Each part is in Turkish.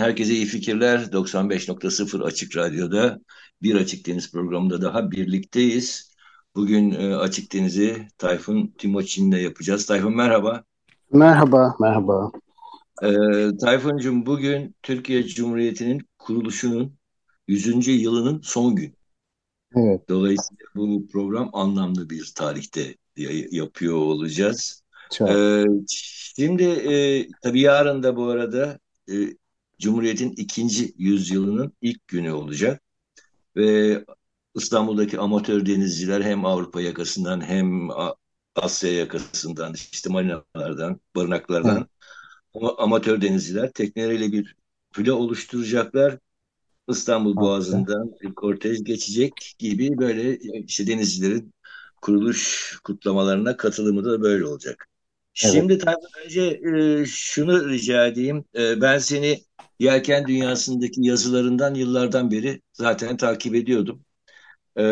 Herkese iyi fikirler. 95.0 Açık Radyo'da bir Açık Deniz programında daha birlikteyiz. Bugün e, Açık Deniz'i Tayfun Timoçin'le yapacağız. Tayfun merhaba. Merhaba, merhaba. E, Tayfun'cum bugün Türkiye Cumhuriyeti'nin kuruluşunun 100. yılının son gün. Evet. Dolayısıyla bu program anlamlı bir tarihte yapıyor olacağız. Çok. E, şimdi e, tabii yarın da bu arada e, Cumhuriyet'in ikinci yüzyılının ilk günü olacak. Ve İstanbul'daki amatör denizciler hem Avrupa yakasından hem Asya yakasından işte marinalardan, barınaklardan evet. amatör denizciler tekneleriyle bir füle oluşturacaklar. İstanbul Boğazı'ndan bir kortej geçecek gibi böyle işte denizcilerin kuruluş kutlamalarına katılımı da böyle olacak. Evet. Şimdi tabii önce e, şunu rica edeyim. E, ben seni yelken dünyasındaki yazılarından yıllardan beri zaten takip ediyordum. E,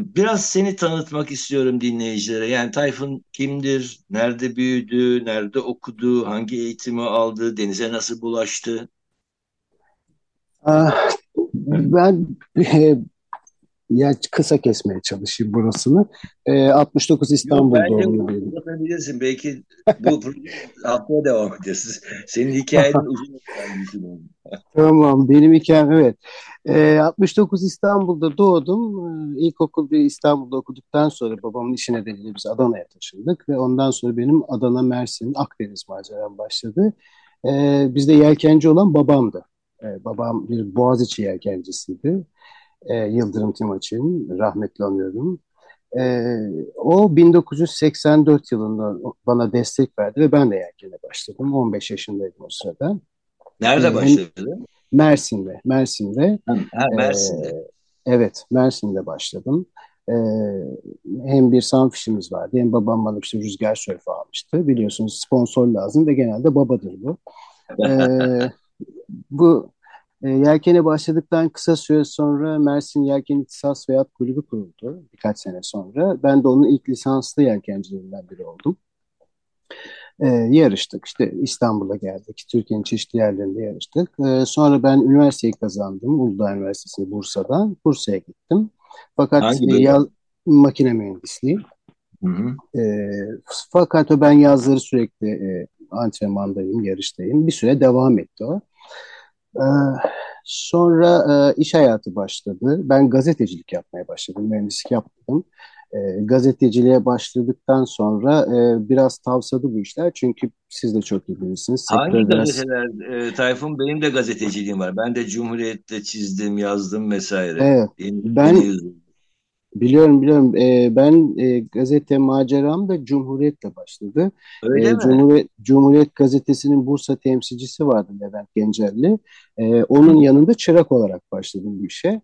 biraz seni tanıtmak istiyorum dinleyicilere. Yani Tayfun kimdir, nerede büyüdü, nerede okudu, hangi eğitimi aldı, denize nasıl bulaştı? Ah, ben e, ya kısa kesmeye çalışayım burasını. E, 69 İstanbul Yok, doğumluyum. Yapabilirsin. Belki bu haftaya devam edeceğiz. Senin hikayenin uzun Tamam. Benim hikayem evet. E, 69 İstanbul'da doğdum. E, İlkokul bir İstanbul'da okuduktan sonra babamın işi nedeniyle biz Adana'ya taşındık ve ondan sonra benim Adana, Mersin, Akdeniz maceram başladı. E, bizde yelkenci olan babamdı. E, babam bir Boğaziçi yelkencisiydi e, Yıldırım Timaç'ın rahmetli anıyorum. E, o 1984 yılında bana destek verdi ve ben de yelkene başladım. 15 yaşındaydım o sırada. Nerede e, başladın? Mersin'de. Mersin'de. Ha, Mersin'de. E, evet, Mersin'de başladım. E, hem bir sunfish'imiz vardı hem babam bana işte rüzgar sörfü almıştı. Biliyorsunuz sponsor lazım ve genelde babadır bu. e, bu e, yelkene başladıktan kısa süre sonra Mersin Yelken İhtisas ve Yat Kulübü kuruldu birkaç sene sonra. Ben de onun ilk lisanslı yelkencilerinden biri oldum. E, yarıştık işte İstanbul'a geldik. Türkiye'nin çeşitli yerlerinde yarıştık. E, sonra ben üniversiteyi kazandım. Uludağ Üniversitesi Bursa'dan. Bursa'ya gittim. Fakat e, yaz, makine mühendisliği. Hı hı. E, fakat ben yazları sürekli e, antrenmandayım, yarıştayım. Bir süre devam etti o. Ee, sonra e, iş hayatı başladı. Ben gazetecilik yapmaya başladım, mühendislik yaptım. E, gazeteciliğe başladıktan sonra e, biraz tavsadı bu işler. Çünkü siz de çok iyi bilirsiniz. Hangi gazeteler? E, Tayfun benim de gazeteciliğim var. Ben de Cumhuriyet'te çizdim, yazdım vesaire. Evet. Yeni, ben yeni Biliyorum biliyorum. Ee, ben e, gazete maceram da Cumhuriyet'le başladı. Öyle Ee, mi? Cumhuriyet, Cumhuriyet gazetesinin Bursa temsilcisi vardı Levent Gencerli. Ee, onun yanında çırak olarak başladım bu işe.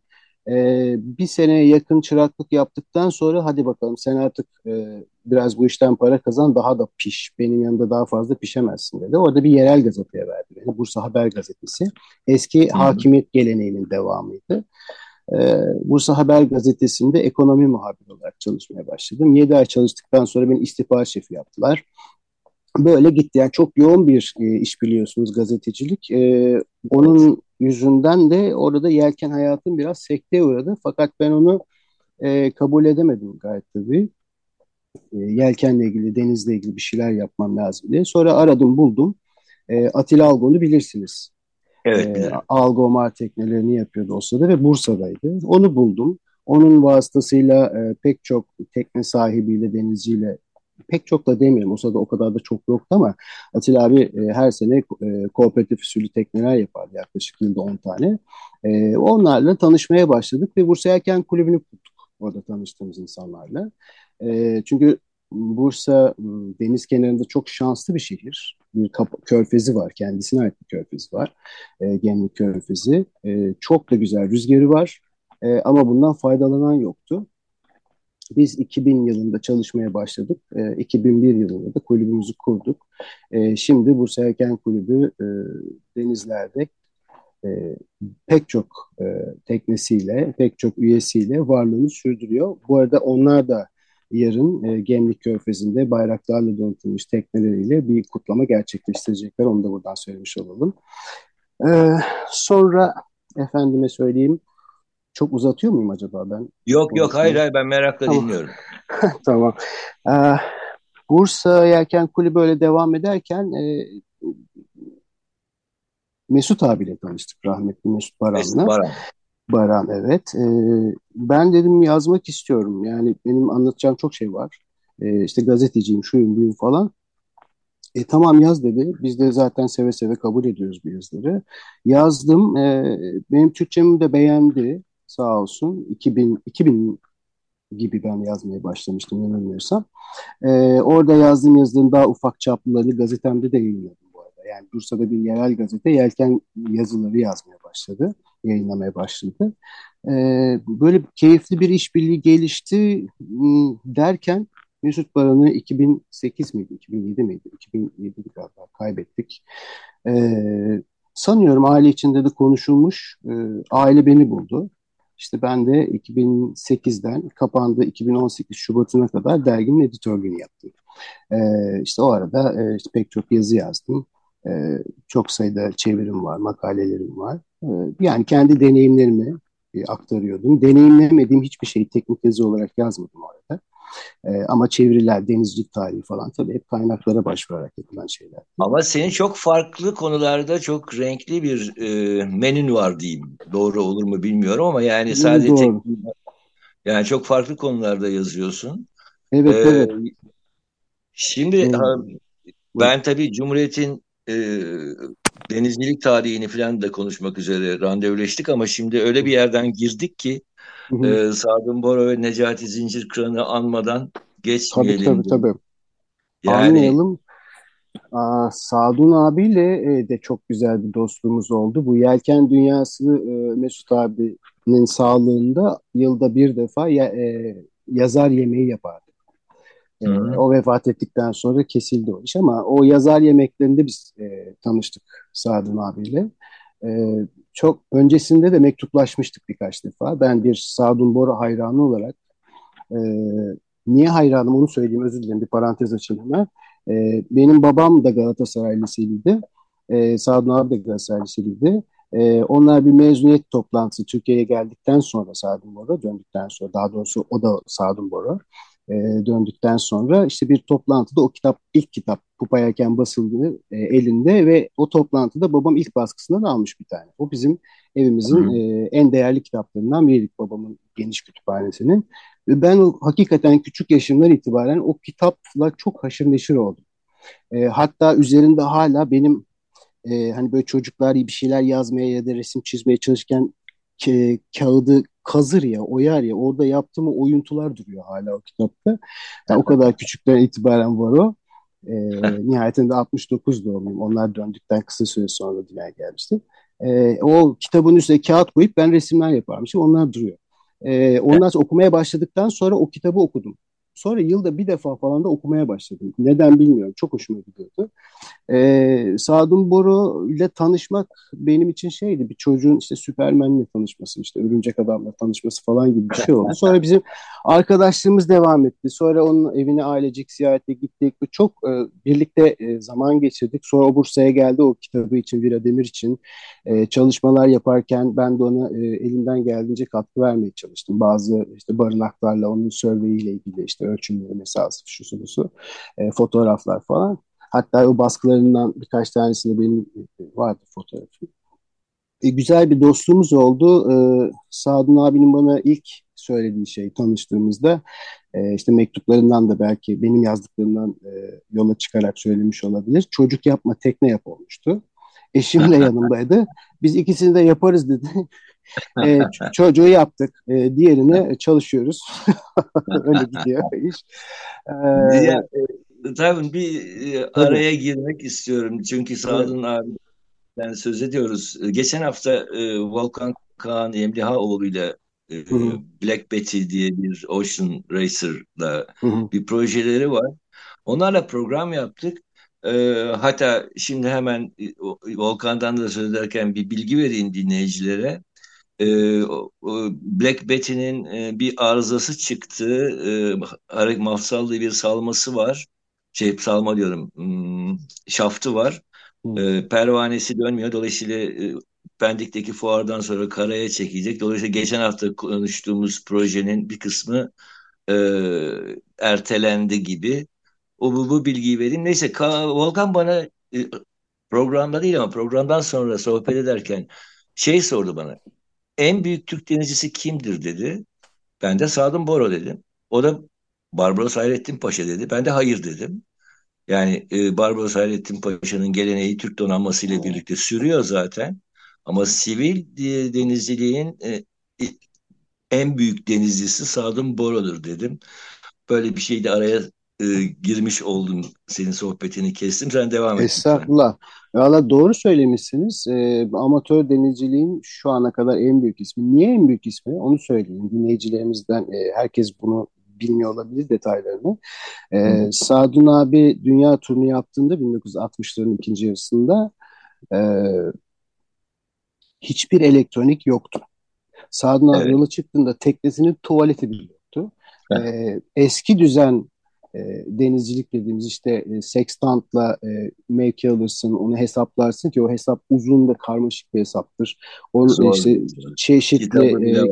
Ee, bir seneye yakın çıraklık yaptıktan sonra hadi bakalım sen artık e, biraz bu işten para kazan daha da piş. Benim yanında daha fazla pişemezsin dedi. Orada bir yerel gazeteye verdi beni. Bursa Haber Gazetesi. Eski Hı hı. hakimiyet geleneğinin devamıydı. Ee, Bursa Haber Gazetesi'nde ekonomi muhabiri olarak çalışmaya başladım. 7 ay çalıştıktan sonra beni istihbarat şefi yaptılar. Böyle gitti. Yani çok yoğun bir e, iş biliyorsunuz gazetecilik. E, onun yüzünden de orada yelken hayatım biraz sekteye uğradı. Fakat ben onu e, kabul edemedim gayet tabii. E, yelkenle ilgili, denizle ilgili bir şeyler yapmam lazım diye. Sonra aradım, buldum. E, Atilla bilirsiniz. Evet E, bilirim. Algomar teknelerini yapıyordu o sırada ve Bursa'daydı. Onu buldum. Onun vasıtasıyla e, pek çok tekne sahibiyle, denizciyle pek çok da demiyorum. O sırada o kadar da çok yoktu ama Atilla abi e, her sene e, kooperatif usulü tekneler yapardı yaklaşık yılda 10 tane. E, onlarla tanışmaya başladık ve Bursa Yelken Kulübü'nü kurduk orada tanıştığımız insanlarla. E, çünkü Bursa deniz kenarında çok şanslı bir şehir. Bir körfezi var, kendisine ait bir körfezi var. E, Gemlik Körfezi. E, çok da güzel rüzgarı var e, ama bundan faydalanan yoktu. Biz 2000 yılında çalışmaya başladık. E, 2001 yılında da kulübümüzü kurduk. E, şimdi Bursa Erken Kulübü e, denizlerde e, pek çok e, teknesiyle, pek çok üyesiyle varlığını sürdürüyor. Bu arada onlar da yarın e, Gemlik Körfezi'nde bayraklarla donatılmış tekneleriyle bir kutlama gerçekleştirecekler. Onu da buradan söylemiş olalım. E, sonra efendime söyleyeyim çok uzatıyor muyum acaba ben? Yok yok hayır hayır ben merakla tamam. dinliyorum. tamam. Ee, Bursa Yelken Kulübü böyle devam ederken e, Mesut abiyle tanıştık rahmetli Mesut Baran'la. Mesut Baran. Baran evet. E, ben dedim yazmak istiyorum. Yani benim anlatacağım çok şey var. E, işte gazeteciyim, şuyum, buyum falan. E, tamam yaz dedi. Biz de zaten seve seve kabul ediyoruz bu yazıları. Yazdım. E, benim Türkçemi de beğendi sağ olsun. 2000, 2000 gibi ben yazmaya başlamıştım yanılmıyorsam. E, orada yazdığım yazıların daha ufak çaplıları gazetemde de yayınladım yani Bursa'da bir yerel gazete yelken yazıları yazmaya başladı, yayınlamaya başladı. Ee, böyle keyifli bir işbirliği gelişti hmm, derken Mesut Baran'ı 2008 miydi, 2007 miydi, 2007 galiba kaybettik. Ee, sanıyorum aile içinde de konuşulmuş, ee, aile beni buldu. İşte ben de 2008'den kapandı 2018 Şubat'ına kadar derginin editörlüğünü yaptım. Ee, işte o arada e, işte pek çok yazı yazdım. Ee, çok sayıda çevirim var, makalelerim var. Ee, yani kendi deneyimlerimi e, aktarıyordum. Deneyimlemediğim hiçbir şeyi teknik yazı olarak yazmadım orada. Ee, ama çeviriler, denizcilik tarihi falan tabii hep kaynaklara başvurarak yapılan şeyler. Ama senin çok farklı konularda çok renkli bir e, menün var diyeyim. Doğru olur mu bilmiyorum ama yani sadece tek, yani çok farklı konularda yazıyorsun. Evet, ee, evet. Şimdi evet. Ben tabii Cumhuriyet'in e, denizcilik tarihini falan da konuşmak üzere randevuleştik ama şimdi öyle bir yerden girdik ki hı E, Sadun Bora ve Necati Zincir Kıran'ı anmadan geçmeyelim. Tabii tabii tabii. Yani, Anlayalım. Aa, Sadun abiyle e, de çok güzel bir dostluğumuz oldu. Bu Yelken Dünyası e, Mesut abinin sağlığında yılda bir defa ya, e, yazar yemeği yapardı. E, o vefat ettikten sonra kesildi o iş ama o yazar yemeklerinde biz e, tanıştık Sadun abiyle. E, çok öncesinde de mektuplaşmıştık birkaç defa. Ben bir Sadun Bora hayranı olarak e, niye hayranım onu söyleyeyim özür dilerim bir parantez açayım hemen. E, benim babam da Galatasaraylı'sıydı. E, Sadun abi de Galatasaraylısıydı. E, onlar bir mezuniyet toplantısı Türkiye'ye geldikten sonra Sadun Bora döndükten sonra daha doğrusu o da Sadun Bora e, döndükten sonra işte bir toplantıda o kitap ilk kitap Pupayarken basıldığı e, elinde ve o toplantıda babam ilk baskısından almış bir tane. O bizim evimizin e, en değerli kitaplarından biriydik babamın geniş kütüphanesinin. Ve ben o, hakikaten küçük yaşımdan itibaren o kitapla çok haşır neşir oldum. E, hatta üzerinde hala benim e, hani böyle çocuklar bir şeyler yazmaya ya da resim çizmeye çalışırken ke, kağıdı kazır ya, oyar ya. Orada yaptığım oyuntular duruyor hala o kitapta. Yani o kadar küçükten itibaren var o. E, nihayetinde 69 doğumluyum. Onlar döndükten kısa süre sonra dünyaya gelmiştim. E, o kitabın üstüne kağıt koyup ben resimler yaparmışım. Onlar duruyor. E, ondan sonra okumaya başladıktan sonra o kitabı okudum. Sonra yılda bir defa falan da okumaya başladım. Neden bilmiyorum. Çok hoşuma gidiyordu. Ee, Sadun Boru ile tanışmak benim için şeydi. Bir çocuğun işte Süpermen'le tanışması, işte Örümcek Adam'la tanışması falan gibi bir şey oldu. Sonra bizim arkadaşlığımız devam etti. Sonra onun evine ailecek ziyarete gittik. Çok e, birlikte e, zaman geçirdik. Sonra Bursa'ya geldi o kitabı için, Vira Demir için e, çalışmalar yaparken ben de ona e, elimden geldiğince katkı vermeye çalıştım. Bazı işte barınaklarla, onun survey ilgili işte ölçümleri mesela şu busu, e, fotoğraflar falan. Hatta o baskılarından birkaç tanesinde benim vardı fotoğrafı. E, güzel bir dostluğumuz oldu. E, Sadun abinin bana ilk söylediği şey tanıştığımızda e, işte mektuplarından da belki benim yazdıklarımdan e, yola çıkarak söylemiş olabilir. Çocuk yapma tekne yap olmuştu. Eşim de yanımdaydı. Biz ikisini de yaparız dedi. e, çocuğu yaptık. E, diğerine çalışıyoruz. Öyle gidiyor iş. E, ya, e, tabii bir e, araya girmek istiyorum. Çünkü Sadun abi ben söz ediyoruz. Geçen hafta e, Volkan Kaan Emlihaoğlu ile e, Black Betty diye bir Ocean Racer'da bir projeleri var. Onlarla program yaptık. E, hatta şimdi hemen e, Volkan'dan da söz ederken bir bilgi vereyim dinleyicilere. E, Black Betty'nin e, bir arızası çıktı. E, mafsallı bir salması var. Şey salma diyorum. Hmm, şaftı var. E, pervanesi dönmüyor. Dolayısıyla e, Pendik'teki fuardan sonra karaya çekecek. Dolayısıyla geçen hafta konuştuğumuz projenin bir kısmı e, ertelendi gibi. O bu, bu bilgiyi vereyim. Neyse Ka Volkan bana e, programda değil ama programdan sonra sohbet ederken şey sordu bana. En büyük Türk denizcisi kimdir dedi. Ben de Sadım Boro dedim. O da Barbaros Hayrettin Paşa dedi. Ben de hayır dedim. Yani e, Barbaros Hayrettin Paşa'nın geleneği Türk donanması ile birlikte sürüyor zaten. Ama sivil denizciliğin e, en büyük denizcisi Sadım Boro'dur dedim. Böyle bir şeyde araya e, girmiş oldum. Senin sohbetini kestim. Sen devam et. Estağfurullah. Valla doğru söylemişsiniz. E, amatör denizciliğin şu ana kadar en büyük ismi. Niye en büyük ismi? Onu söyleyeyim. Dinleyicilerimizden e, herkes bunu bilmiyor olabilir detaylarını. E, Sadun abi dünya turunu yaptığında 1960'ların ikinci yarısında e, hiçbir elektronik yoktu. Sadun abi evet. yola çıktığında teknesinin tuvaleti bile yoktu. Evet. E, eski düzen e, denizcilik dediğimiz işte e, sextantla e, mevki alırsın, onu hesaplarsın ki o hesap uzun ve karmaşık bir hesaptır. Onu Zor, işte çeşitli e,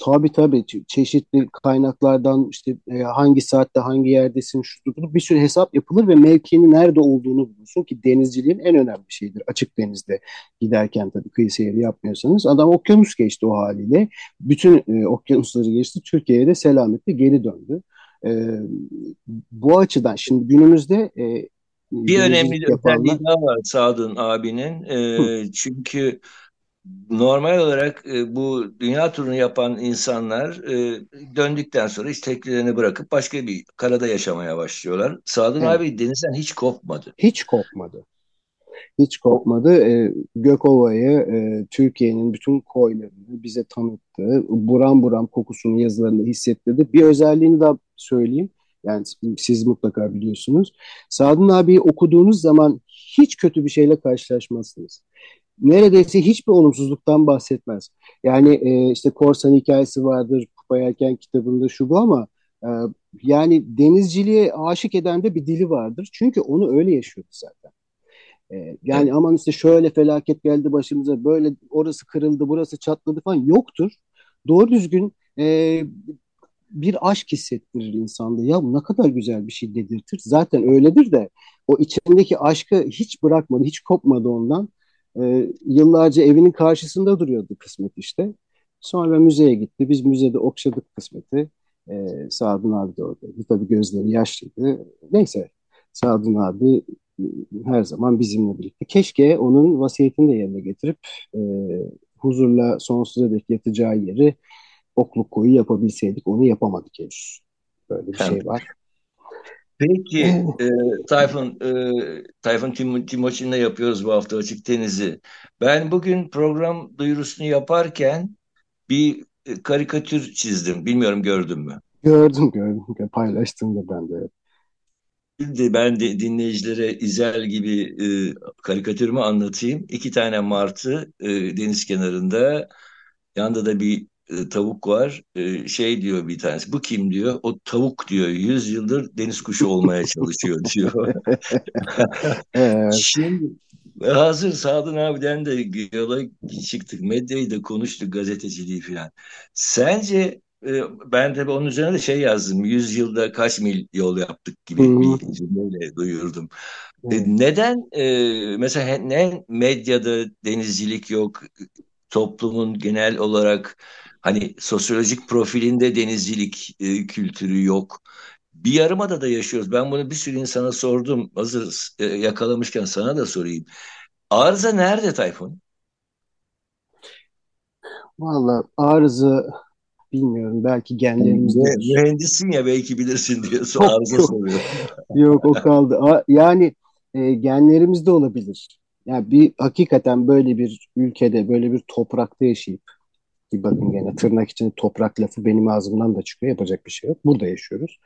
Tabii tabii çeşitli kaynaklardan işte e, hangi saatte hangi yerdesin şu bir sürü hesap yapılır ve mevkinin nerede olduğunu bulursun ki denizciliğin en önemli şeydir. Açık denizde giderken tabii kıyı seyri yapmıyorsanız adam okyanus geçti o haliyle. Bütün e, okyanusları geçti. Türkiye'ye de selametle geri döndü. E, bu açıdan şimdi günümüzde e, bir önemli yapanlar... özelliği daha var Sadun abinin. E, çünkü normal olarak e, bu dünya turunu yapan insanlar e, döndükten sonra hiç teknelerini bırakıp başka bir karada yaşamaya başlıyorlar. Sadun evet. abi denizden hiç kopmadı. Hiç kopmadı. Hiç kopmadı. E, Gökova'yı e, Türkiye'nin bütün koylarını bize tanıttı. Buram buram kokusunu yazılarında hissettirdi. Bir özelliğini daha söyleyeyim. Yani siz mutlaka biliyorsunuz. Sadun abi okuduğunuz zaman hiç kötü bir şeyle karşılaşmazsınız neredeyse hiçbir olumsuzluktan bahsetmez. Yani e, işte korsan hikayesi vardır, Kupa Yelken kitabında şu bu ama e, yani denizciliğe aşık eden de bir dili vardır. Çünkü onu öyle yaşıyordu zaten. E, yani evet. aman işte şöyle felaket geldi başımıza, böyle orası kırıldı, burası çatladı falan yoktur. Doğru düzgün e, bir aşk hissettirir insanda. Ya ne kadar güzel bir şey dedirtir. Zaten öyledir de o içindeki aşkı hiç bırakmadı, hiç kopmadı ondan. E, yıllarca evinin karşısında duruyordu kısmet işte. Sonra müzeye gitti. Biz müzede okşadık kısmeti. E, Sadun abi de oradaydı. Tabii gözleri yaşlıydı. Neyse Sadun abi her zaman bizimle birlikte. Keşke onun vasiyetini de yerine getirip e, huzurla sonsuza dek yatacağı yeri okluk koyu yapabilseydik. Onu yapamadık henüz. Böyle bir şey var. Peki e, Tayfun, e, Tayfun Tim Timoçin'le yapıyoruz bu hafta açık tenizi. Ben bugün program duyurusunu yaparken bir e, karikatür çizdim. Bilmiyorum gördün mü? Gördüm gördüm. Paylaştım da ben de. Ben de dinleyicilere İzel gibi e, karikatürümü anlatayım. İki tane martı e, deniz kenarında. Yanında da bir e, tavuk var. E, şey diyor bir tanesi. Bu kim diyor? O tavuk diyor. Yüz yıldır deniz kuşu olmaya çalışıyor diyor. Şimdi hazır Sadın abiden de yola çıktık. Medyayı da konuştuk gazeteciliği falan. Sence ben de onun üzerine de şey yazdım. Yüz yılda kaç mil yol yaptık gibi bir cümleyle duyurdum. neden mesela ne medyada denizcilik yok, toplumun genel olarak Hani sosyolojik profilinde denizcilik e, kültürü yok. Bir yarımada da yaşıyoruz. Ben bunu bir sürü insana sordum. Hazır e, yakalamışken sana da sorayım. Arıza nerede Tayfun? Valla arıza bilmiyorum belki genlerimizde. Mühendissin ya belki bilirsin diyorsun yok, arıza soruyor. yok o kaldı. Yani e, genlerimizde olabilir. Yani bir hakikaten böyle bir ülkede böyle bir toprakta yaşayıp ki bakın gene tırnak içinde toprak lafı benim ağzımdan da çıkıyor yapacak bir şey yok. Burada yaşıyoruz.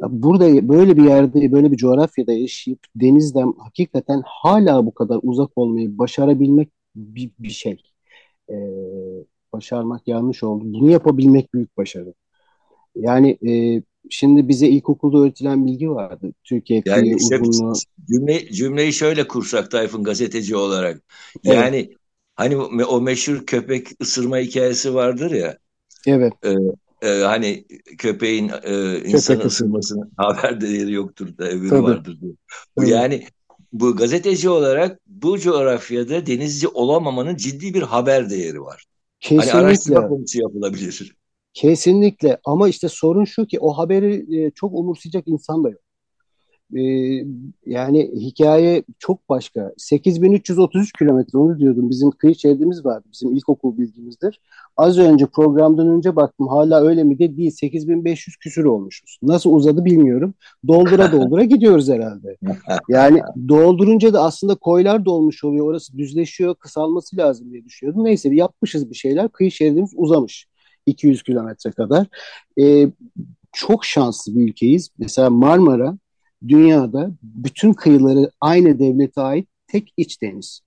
Burada böyle bir yerde böyle bir coğrafyada yaşayıp denizden hakikaten hala bu kadar uzak olmayı başarabilmek bir, bir şey. Ee, başarmak yanlış oldu. Bunu yapabilmek büyük başarı. Yani e, şimdi bize ilkokulda öğretilen bilgi vardı. Türkiye yani işte uzunluğu. Cümle, cümleyi şöyle kursak Tayfun gazeteci olarak. Yani evet. hani o meşhur köpek ısırma hikayesi vardır ya. Evet. E, e, hani köpeğin e, insan ısırmasının haber değeri yoktur da öbürü Tabii. vardır diyor. Tabii. Yani bu gazeteci olarak bu coğrafyada denizci olamamanın ciddi bir haber değeri var. Hani Kesinlikle. Hani araştırma konusu yapılabilir. Kesinlikle ama işte sorun şu ki o haberi e, çok umursayacak insan da yok. E, yani hikaye çok başka. 8333 kilometre onu diyordum. Bizim kıyı çevremiz var. Bizim ilkokul bilgimizdir. Az önce programdan önce baktım hala öyle mi de değil. 8500 küsür olmuşuz. Nasıl uzadı bilmiyorum. Doldura doldura gidiyoruz herhalde. Yani doldurunca da aslında koylar dolmuş oluyor. Orası düzleşiyor. Kısalması lazım diye düşünüyordum. Neyse yapmışız bir şeyler. Kıyı şeridimiz uzamış. 200 kilometre kadar. E, çok şanslı bir ülkeyiz. Mesela Marmara dünyada bütün kıyıları aynı devlete ait tek iç deniz.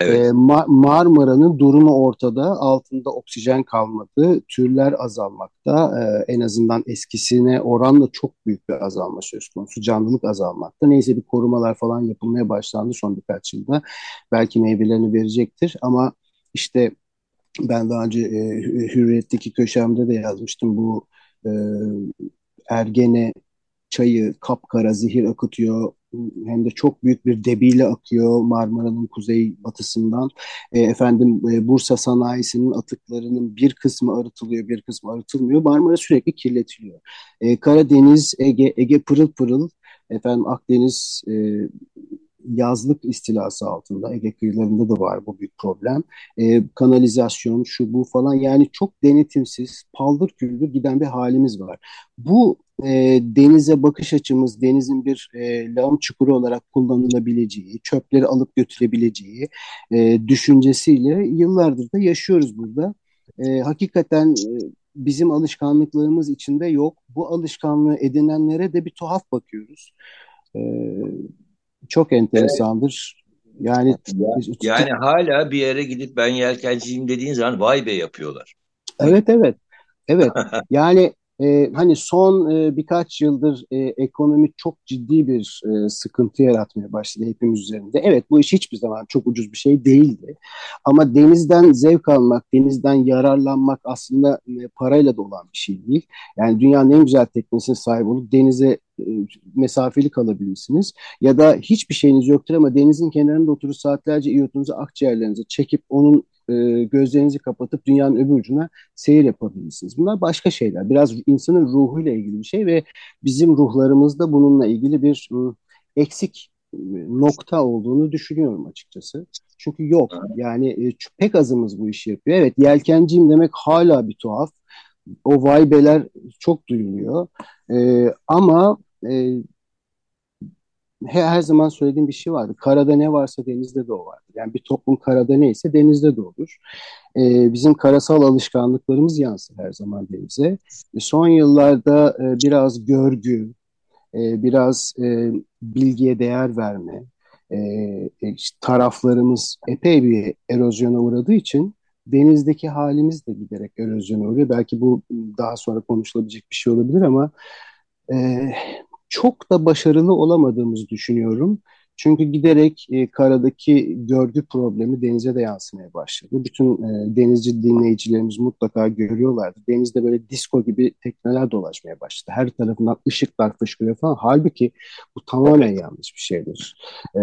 Evet. Ee, Marmara'nın durumu ortada, altında oksijen kalmadı, türler azalmakta, ee, en azından eskisine oranla çok büyük bir azalma söz konusu, canlılık azalmakta. Neyse bir korumalar falan yapılmaya başlandı son birkaç yılda, belki meyvelerini verecektir. Ama işte ben daha önce e, Hürriyet'teki köşemde de yazmıştım. Bu e, Ergene çayı kapkara zehir akıtıyor hem de çok büyük bir debiyle akıyor Marmara'nın kuzey batısından. E, efendim e, Bursa sanayisinin atıklarının bir kısmı arıtılıyor, bir kısmı arıtılmıyor. Marmara sürekli kirletiliyor. E, Karadeniz, Ege, Ege pırıl pırıl. Efendim Akdeniz e, yazlık istilası altında. Ege kıyılarında da var bu büyük problem. E, kanalizasyon, şu bu falan yani çok denetimsiz, paldır küldür giden bir halimiz var. Bu e, denize bakış açımız, denizin bir e, lağım çukuru olarak kullanılabileceği, çöpleri alıp götürebileceği e, düşüncesiyle yıllardır da yaşıyoruz burada. E, hakikaten e, bizim alışkanlıklarımız içinde yok. Bu alışkanlığı edinenlere de bir tuhaf bakıyoruz. E, çok enteresandır. Yani yani hala bir yere gidip ben yelkenciyim dediğin zaman vay be yapıyorlar. Evet evet. Evet. yani e, hani son e, birkaç yıldır e, ekonomi çok ciddi bir e, sıkıntı yaratmaya başladı hepimiz üzerinde. Evet bu iş hiçbir zaman çok ucuz bir şey değildi. Ama denizden zevk almak, denizden yararlanmak aslında e, parayla da olan bir şey değil. Yani dünyanın en güzel teknolojisine sahip olup denize mesafeli kalabilirsiniz. Ya da hiçbir şeyiniz yoktur ama denizin kenarında oturup saatlerce iyotunuzu akciğerlerinize çekip onun e, gözlerinizi kapatıp dünyanın öbür ucuna seyir yapabilirsiniz. Bunlar başka şeyler. Biraz insanın ruhuyla ilgili bir şey ve bizim ruhlarımızda bununla ilgili bir eksik nokta olduğunu düşünüyorum açıkçası. Çünkü yok. Yani e, pek azımız bu işi yapıyor. Evet yelkenciyim demek hala bir tuhaf. O vaybeler çok duyuluyor. E, ama e, her zaman söylediğim bir şey vardı. Karada ne varsa denizde de o vardır. Yani bir toplum karada neyse denizde de olur. Ee, bizim karasal alışkanlıklarımız yansır her zaman denize. E, son yıllarda e, biraz görgü, e, biraz e, bilgiye değer verme, e, işte taraflarımız epey bir erozyona uğradığı için denizdeki halimiz de giderek erozyona uğruyor. Belki bu daha sonra konuşulabilecek bir şey olabilir ama e, çok da başarılı olamadığımızı düşünüyorum. Çünkü giderek e, karadaki görgü problemi denize de yansımaya başladı. Bütün e, denizci dinleyicilerimiz mutlaka görüyorlardı. Denizde böyle disco gibi tekneler dolaşmaya başladı. Her tarafından ışıklar fışkırıyor falan. Halbuki bu tamamen yanlış bir şeydir. E,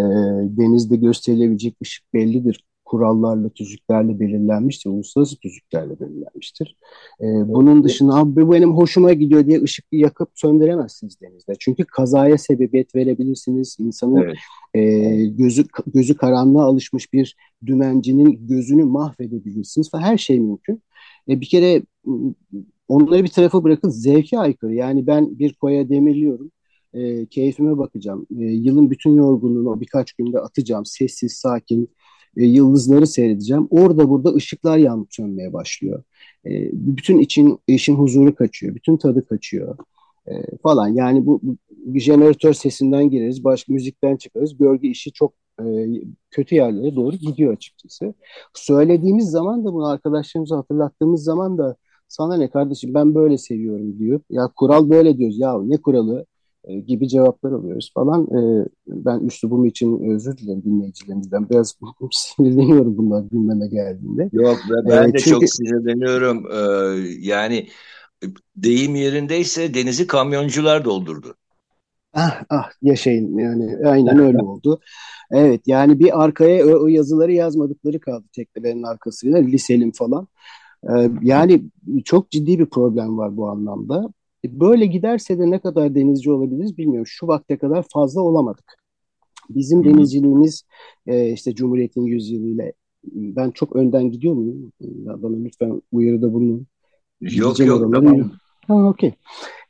denizde gösterilebilecek ışık bellidir kurallarla, tüzüklerle belirlenmiştir. Uluslararası tüzüklerle belirlenmiştir. E, bunun dışında abi benim hoşuma gidiyor diye ışık yakıp söndüremezsiniz denizde. Çünkü kazaya sebebiyet verebilirsiniz. İnsanın evet. e, gözü gözü karanlığa alışmış bir dümencinin gözünü mahvedebilirsiniz. Her şey mümkün. E, bir kere onları bir tarafa bırakın zevke aykırı. Yani ben bir koya demirliyorum. E, keyfime bakacağım. E, yılın bütün yorgunluğunu o birkaç günde atacağım. Sessiz, sakin, e, yıldızları seyredeceğim. Orada burada ışıklar yanıp sönmeye başlıyor. E, bütün için işin huzuru kaçıyor. Bütün tadı kaçıyor. E, falan. Yani bu, bu jeneratör sesinden gireriz. Başka müzikten çıkarız. Gölge işi çok e, kötü yerlere doğru gidiyor açıkçası. Söylediğimiz zaman da bunu arkadaşlarımıza hatırlattığımız zaman da sana ne kardeşim ben böyle seviyorum diyor. Ya kural böyle diyoruz. Ya ne kuralı? E, gibi cevaplar alıyoruz falan. E, ben üslubum için özür dilerim dinleyicilerimizden. Biraz sinirleniyorum bunlar gündeme geldiğinde. Yok ben e, de çünkü... çok sinirleniyorum. yani deyim yerindeyse denizi kamyoncular doldurdu. Ah ah yaşayın yani aynen öyle oldu. Evet yani bir arkaya o, o yazıları yazmadıkları kaldı teknelerin arkasıyla liselim falan. Ee, yani çok ciddi bir problem var bu anlamda. E, böyle giderse de ne kadar denizci olabiliriz bilmiyorum. Şu vakte kadar fazla olamadık. Bizim hmm. denizciliğimiz e, işte Cumhuriyet'in yüzyılıyla ben çok önden gidiyor muyum? Ya bana lütfen uyarıda bulunun. Yok yok tamam. Ha, okey.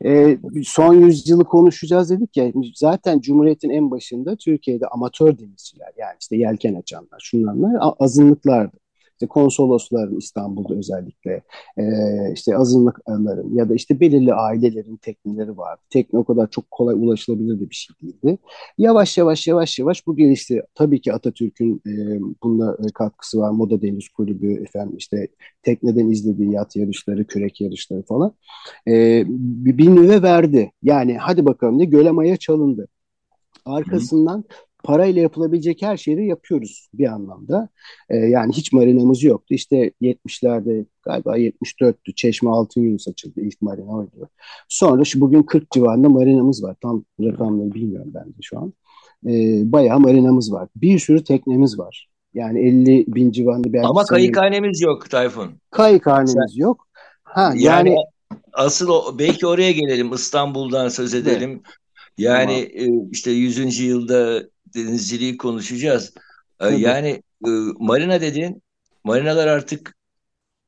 Ee, son yüzyılı konuşacağız dedik ya. Zaten Cumhuriyet'in en başında Türkiye'de amatör denizciler yani işte yelken açanlar, şunlarlar azınlıklardı işte konsolosların İstanbul'da özellikle e, işte azınlıkların ya da işte belirli ailelerin tekneleri vardı. Tekne o kadar çok kolay ulaşılabilir de bir şey değildi. Yavaş yavaş yavaş yavaş bu gelişti. Tabii ki Atatürk'ün e, bunda katkısı var. Moda Deniz Kulübü efendim işte tekneden izlediği yat yarışları, kürek yarışları falan. E, bir nüve verdi. Yani hadi bakalım ne gölemaya çalındı. Arkasından parayla yapılabilecek her şeyi yapıyoruz bir anlamda. E, yani hiç marinamız yoktu. İşte 70'lerde galiba 74'tü Çeşme Altın Yunus açıldı. ilk marina oydu. Sonra şu bugün 40 civarında marinamız var. Tam rakamları bilmiyorum ben de şu an. E, bayağı marinamız var. Bir sürü teknemiz var. Yani 50 bin civarında. Belki Ama kayıkhanemiz yok Tayfun. Kayıkhanemiz Sen, yok. Ha, yani, yani asıl o, belki oraya gelelim İstanbul'dan söz edelim. Evet. Yani tamam. işte 100. yılda denizciliği konuşacağız. Ee, Tabii. Yani e, marina dediğin marinalar artık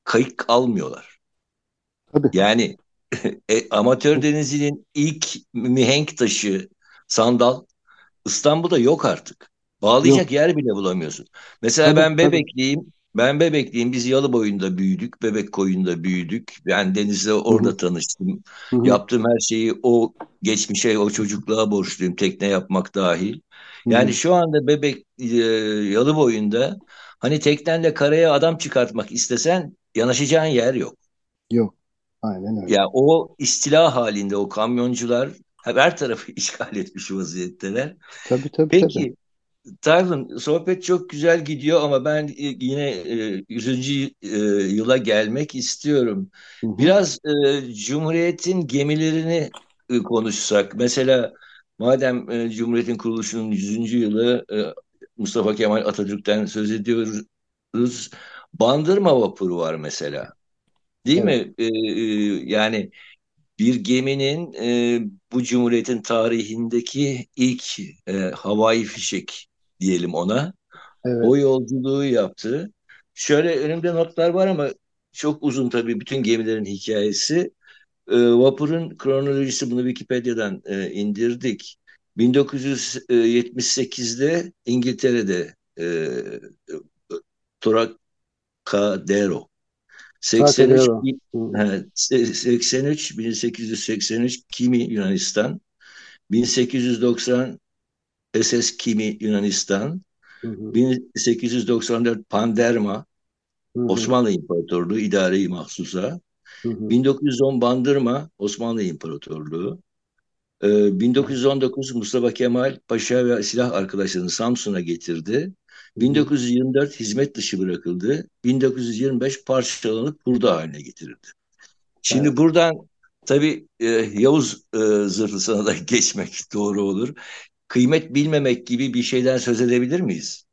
kayık almıyorlar. Tabii. Yani e, amatör denizciliğin ilk mihenk taşı sandal İstanbul'da yok artık. Bağlayacak yok. yer bile bulamıyorsun. Mesela tabii, ben bebekliyim. Tabii. Ben bebekliyim. Biz yalı boyunda büyüdük. Bebek koyunda büyüdük. Ben denizle orada Hı-hı. tanıştım. Hı-hı. Yaptığım her şeyi o geçmişe, o çocukluğa borçluyum. Tekne yapmak dahil. Yani şu anda bebek e, yalı boyunda hani teknenle karaya adam çıkartmak istesen yanaşacağın yer yok. Yok. Aynen öyle. Ya o istila halinde o kamyoncular her tarafı işgal etmiş vaziyetteler. Tabii tabii. Peki tabii. Tayfun sohbet çok güzel gidiyor ama ben yine e, 100. E, yıla gelmek istiyorum. Hı hı. Biraz e, Cumhuriyet'in gemilerini e, konuşsak. Mesela Madem e, Cumhuriyet'in kuruluşunun 100. yılı e, Mustafa Kemal Atatürk'ten söz ediyoruz. Bandırma vapuru var mesela. Değil evet. mi? E, e, yani bir geminin e, bu Cumhuriyet'in tarihindeki ilk e, havai fişek diyelim ona. Evet. O yolculuğu yaptı. Şöyle önümde notlar var ama çok uzun tabii bütün gemilerin hikayesi. E, vapurun kronolojisi bunu Wikipedia'dan e, indirdik. 1978'de İngiltere'de e, Trocadero 83 83 1883 Kimi Yunanistan 1890 SS Kimi Yunanistan hı hı. 1894 Panderma hı hı. Osmanlı İmparatorluğu idari mahsusa hı hı. 1910 Bandırma Osmanlı İmparatorluğu 1919 ee, Mustafa Kemal Paşa ve silah arkadaşlarını Samsun'a getirdi. 1924 hizmet dışı bırakıldı. 1925 parçalanıp hurda haline getirildi. Şimdi evet. buradan tabii e, Yavuz e, zırhlısına da geçmek doğru olur. Kıymet bilmemek gibi bir şeyden söz edebilir miyiz?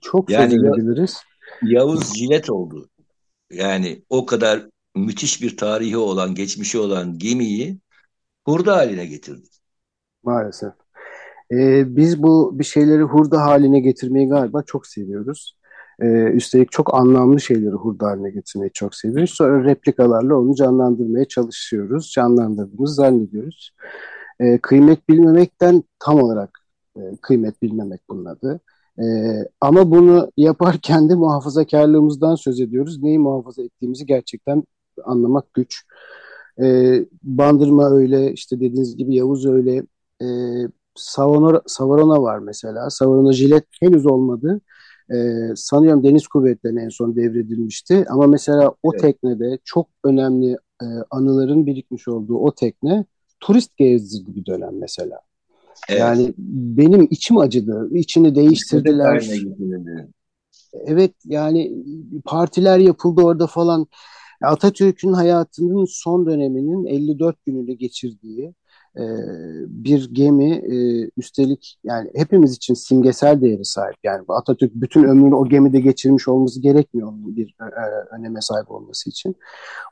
Çok yani, söz edebiliriz. Yavuz Jilet oldu. Yani o kadar müthiş bir tarihi olan, geçmişi olan gemiyi hurda haline getirdi. Maalesef. Ee, biz bu bir şeyleri hurda haline getirmeyi galiba çok seviyoruz. Ee, üstelik çok anlamlı şeyleri hurda haline getirmeyi çok seviyoruz. Sonra replikalarla onu canlandırmaya çalışıyoruz. Canlandırdığımızı zannediyoruz. Ee, kıymet bilmemekten tam olarak e, kıymet bilmemek bunun adı. Ee, ama bunu yaparken de muhafazakarlığımızdan söz ediyoruz. Neyi muhafaza ettiğimizi gerçekten anlamak güç. Ee, Bandırma öyle, işte dediğiniz gibi Yavuz öyle, e, Savarona, Savarona var mesela. Savarona jilet henüz olmadı. Ee, sanıyorum deniz kuvvetlerine en son devredilmişti. Ama mesela o Evet. teknede çok önemli e, anıların birikmiş olduğu o tekne turist gezdirdi bir dönem mesela. Evet. Yani benim içim acıdı. İçini değiştirdiler. Evet yani partiler yapıldı orada falan. Atatürk'ün hayatının son döneminin 54 gününü geçirdiği e, bir gemi e, üstelik yani hepimiz için simgesel değeri sahip. Yani Atatürk bütün ömrünü o gemide geçirmiş olması gerekmiyor onun bir e, e, öneme sahip olması için.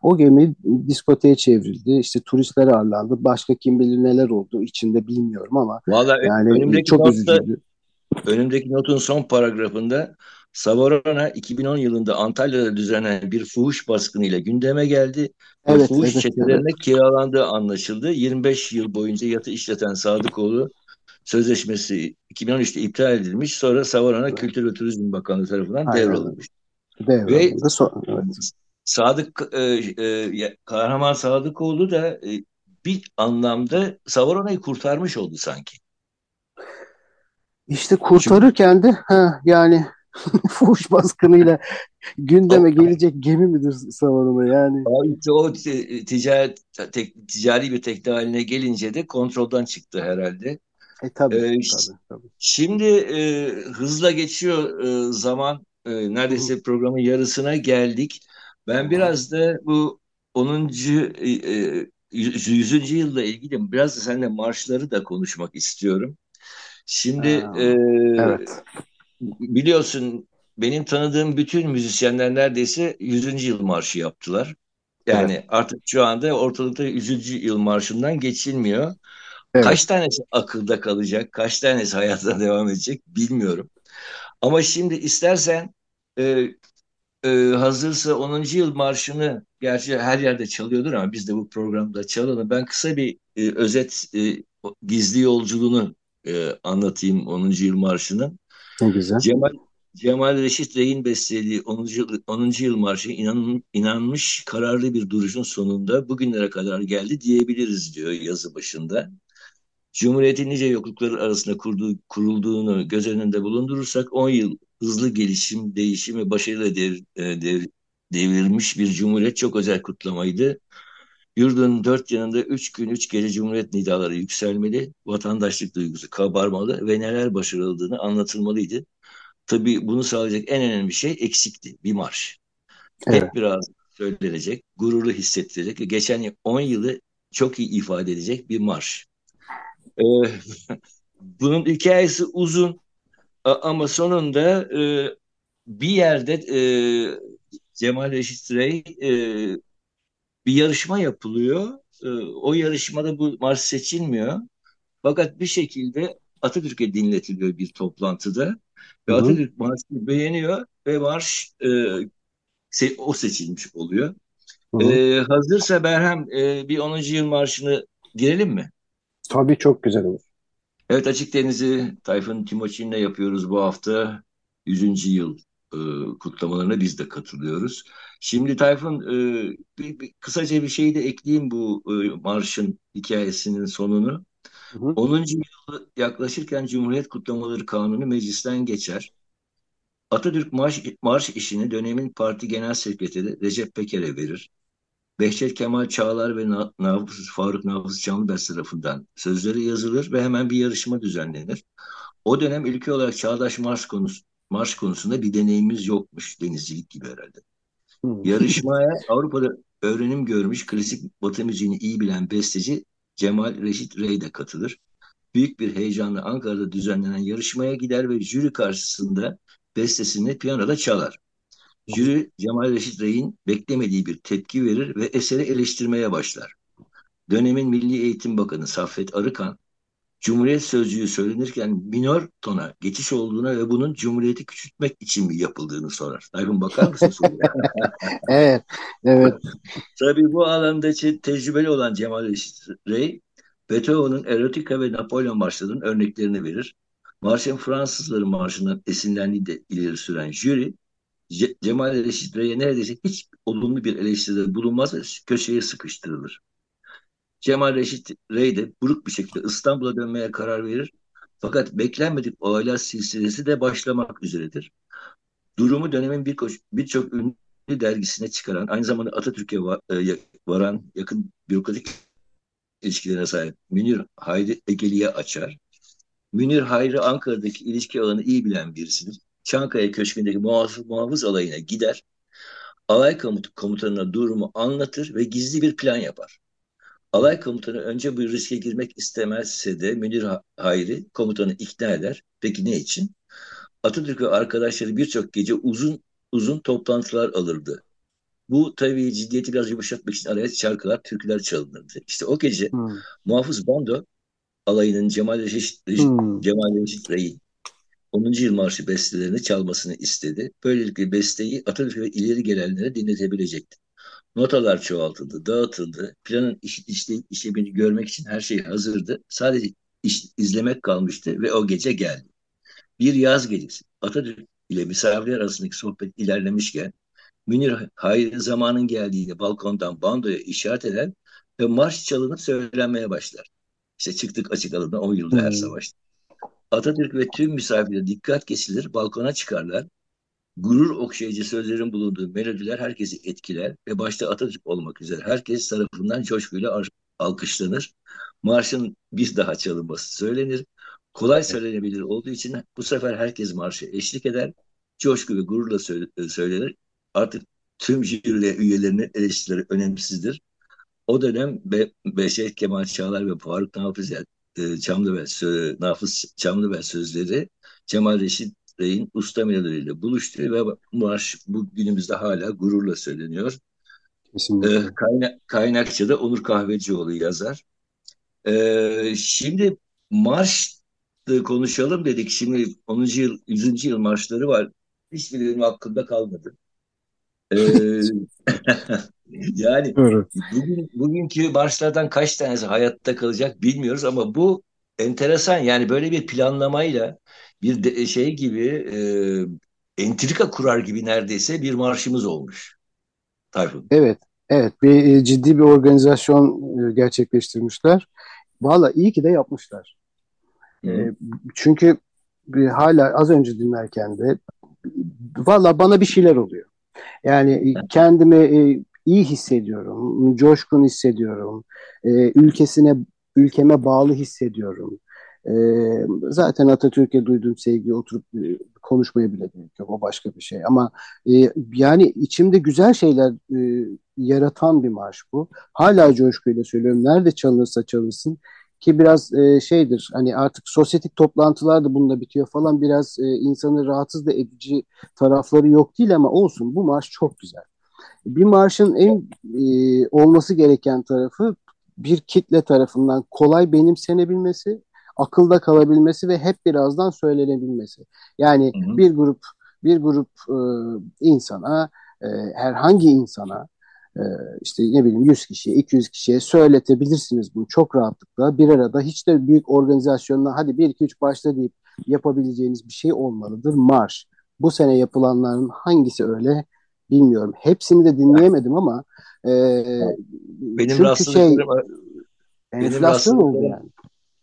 O gemi diskoteye çevrildi. İşte turistler ağırlandı. Başka kim bilir neler oldu içinde bilmiyorum ama Vallahi yani çok notta, üzücüydü. önümdeki notun son paragrafında Savarona 2010 yılında Antalya'da düzenlenen bir fuhuş baskınıyla gündeme geldi ve Evet, fuhuş evet, evet. çetelerine kiralandığı anlaşıldı. 25 yıl boyunca yatı işleten Sadıkoğlu sözleşmesi 2013'te iptal edilmiş. Sonra Savarona Kültür ve Turizm Bakanlığı tarafından Aynen. devralınmış. Ve Devralındı. So evet. Sadık e, e, Kahraman Sadıkoğlu da e, bir anlamda Savarona'yı kurtarmış oldu sanki. İşte kurtarırken de ha, yani fuhuş baskınıyla gündeme gelecek gemi midir Savarona yani? İşte o ticaret tek- ticari bir tekne haline gelince de kontrolden çıktı herhalde. E tabii, Ee, tabii, tabii. Şimdi e, hızla geçiyor e, zaman. E, neredeyse programın yarısına geldik. Ben biraz da bu 10. e, e, 100. yılla ilgili biraz da seninle marşları da konuşmak istiyorum. Şimdi Aa, e, evet. Biliyorsun benim tanıdığım bütün müzisyenler neredeyse 100. yıl marşı yaptılar. Yani Evet. artık şu anda ortalıkta 100. yıl marşından geçilmiyor. Evet. Kaç tanesi akılda kalacak, kaç tanesi hayata devam edecek bilmiyorum. Ama şimdi istersen e, e, hazırsa 10. yıl marşını gerçi her yerde çalıyordur ama biz de bu programda çalalım. Ben kısa bir e, özet e, gizli yolculuğunu e, anlatayım 10. yıl marşının. Ne güzel. Cemal Cemal Reşit Rey'in bestelediği 10. yıl, 10. yıl marşı inan, inanmış kararlı bir duruşun sonunda bugünlere kadar geldi diyebiliriz diyor yazı başında. Cumhuriyetin nice yoklukları arasında kurduğu, kurulduğunu göz önünde bulundurursak 10 yıl hızlı gelişim, değişim ve başarıyla dev, e, dev, devirmiş bir cumhuriyet çok özel kutlamaydı. Yurdun dört yanında üç gün üç gece cumhuriyet nidaları yükselmeli, vatandaşlık duygusu kabarmalı ve neler başarıldığını anlatılmalıydı. Tabii bunu sağlayacak en önemli şey eksikti, bir marş. Evet. Hep biraz söylenecek, gururlu hissettirecek ve geçen 10 yılı çok iyi ifade edecek bir marş. Ee, bunun hikayesi uzun ama sonunda e, bir yerde e, Cemal Reşit Rey e, bir yarışma yapılıyor. E, o yarışmada bu marş seçilmiyor. Fakat bir şekilde Atatürk'e dinletiliyor bir toplantıda. Ve Hı. Atatürk marşı beğeniyor ve marş e, se- o seçilmiş oluyor. Hı. E, hazırsa Berhem e, bir 10. yıl marşını girelim mi? Tabii çok güzel olur. Evet Açık Deniz'i Tayfun Timoçin'le yapıyoruz bu hafta. 100. yıl e, kutlamalarına biz de katılıyoruz. Şimdi Tayfun e, bir, bir- kısaca bir şey de ekleyeyim bu e, marşın hikayesinin sonunu. Hı hı. 10. yılı yaklaşırken Cumhuriyet Kutlamaları Kanunu meclisten geçer. Atatürk marş, marş işini dönemin parti genel sekreteri Recep Peker'e verir. Behçet Kemal Çağlar ve Na- Nafız, Faruk Nafız Canlıbes tarafından sözleri yazılır ve hemen bir yarışma düzenlenir. O dönem ülke olarak çağdaş marş konusu, marş konusunda bir deneyimimiz yokmuş denizcilik gibi herhalde. Yarışmaya Avrupa'da öğrenim görmüş klasik batı müziğini iyi bilen besteci Cemal Reşit Rey de katılır. Büyük bir heyecanla Ankara'da düzenlenen yarışmaya gider ve jüri karşısında bestesini piyanoda çalar. Jüri Cemal Reşit Rey'in beklemediği bir tepki verir ve eseri eleştirmeye başlar. Dönemin Milli Eğitim Bakanı Saffet Arıkan, Cumhuriyet sözcüğü söylenirken minor tona geçiş olduğuna ve bunun Cumhuriyeti küçültmek için mi yapıldığını sorar. Tayfun bakar mısın evet, evet. Tabii bu alanda tecrübeli olan Cemal Reşit Rey, Beethoven'ın Erotika ve Napolyon marşlarının örneklerini verir. Marşın Fransızların marşından esinlendiği de ileri süren jüri, Ce Cemal Reşit Rey'e neredeyse hiç olumlu bir eleştiride bulunmaz ve köşeye sıkıştırılır. Cemal Reşit Rey de buruk bir şekilde İstanbul'a dönmeye karar verir. Fakat beklenmedik olaylar silsilesi de başlamak üzeredir. Durumu dönemin birçok bir ünlü dergisine çıkaran, aynı zamanda Atatürk'e e, varan yakın bürokratik ilişkilerine sahip Münir Hayri Egeli'ye açar. Münir Hayri Ankara'daki ilişki alanı iyi bilen birisidir. Çankaya Köşkü'ndeki muhafız, muhafız alayına gider. Alay komut komutanına durumu anlatır ve gizli bir plan yapar. Alay komutanı önce bu riske girmek istemezse de Münir Hayri komutanı ikna eder. Peki ne için? Atatürk ve arkadaşları birçok gece uzun uzun toplantılar alırdı. Bu tabii ciddiyeti biraz yumuşatmak için araya şarkılar, türküler çalınırdı. İşte o gece hmm. Muhafız Bando alayının Cemal Reşit, hmm. Cemal Reşit Rey'in 10. yıl marşı bestelerini çalmasını istedi. Böylelikle besteyi Atatürk ve ileri gelenlere dinletebilecekti. Notalar çoğaltıldı, dağıtıldı. Planın iş, işleyip işlemini görmek için her şey hazırdı. Sadece iş, izlemek kalmıştı ve o gece geldi. Bir yaz gecesi Atatürk ile misafirler arasındaki sohbet ilerlemişken Münir hayır zamanın geldiğini balkondan bandoya işaret eder ve marş çalınıp söylenmeye başlar. İşte çıktık açık alanda 10 yılda her hmm. savaşta. Atatürk ve tüm misafirler dikkat kesilir, balkona çıkarlar. Gurur okşayıcı sözlerin bulunduğu melodiler herkesi etkiler ve başta Atatürk olmak üzere herkes tarafından coşkuyla alkışlanır. Marşın bir daha çalınması söylenir. Kolay söylenebilir olduğu için bu sefer herkes marşı eşlik eder. Coşku ve gururla söylenir. Artık tüm jüri üyelerinin eleştirileri önemsizdir. O dönem Be Beşer Kemal Çağlar ve Faruk Nafiz e, Çamlı ve Nafiz Çamlı ve sözleri Cemal Reşit Bey'in usta melodileriyle buluştu ve marş bu günümüzde hala gururla söyleniyor. Kesinlikle. E, kayna kaynakçıda Onur Kahvecioğlu yazar. E, şimdi marş konuşalım dedik. Şimdi 10. yıl, 100. yıl marşları var. Hiçbirinin aklımda kalmadı. Ee, yani bugün, bugünkü marşlardan kaç tanesi hayatta kalacak bilmiyoruz ama bu enteresan. Yani böyle bir planlamayla bir de, şey gibi e, entrika kurar gibi neredeyse bir marşımız olmuş. Tayfun. Evet, evet. Bir e, ciddi bir organizasyon e, gerçekleştirmişler. Valla iyi ki de yapmışlar. E, çünkü bir, hala az önce dinlerken de valla bana bir şeyler oluyor. Yani kendimi e, iyi hissediyorum, coşkun hissediyorum, e, ülkesine, ülkeme bağlı hissediyorum. Zaten Atatürk'e duyduğum sevgiyi oturup e, konuşmaya bile gerek yok. O başka bir şey. Ama yani içimde güzel şeyler yaratan bir marş bu. Hala coşkuyla söylüyorum. Nerede çalınırsa çalınsın ki biraz şeydir hani artık sosyetik toplantılar da bununla bitiyor falan biraz insanı rahatsız da edici tarafları yok değil ama olsun bu marş çok güzel. Bir marşın en e, olması gereken tarafı bir kitle tarafından kolay benimsenebilmesi, akılda kalabilmesi ve hep birazdan söylenebilmesi. Yani hı hı. bir grup bir grup e, insana e, herhangi insana e, işte ne bileyim 100 kişiye 200 kişiye söyletebilirsiniz bunu çok rahatlıkla bir arada hiç de büyük organizasyonla hadi 1 2 3 başla deyip yapabileceğiniz bir şey olmalıdır marş. Bu sene yapılanların hangisi öyle bilmiyorum. Hepsini de dinleyemedim ama e, benim çünkü şey enflasyon oldu yani.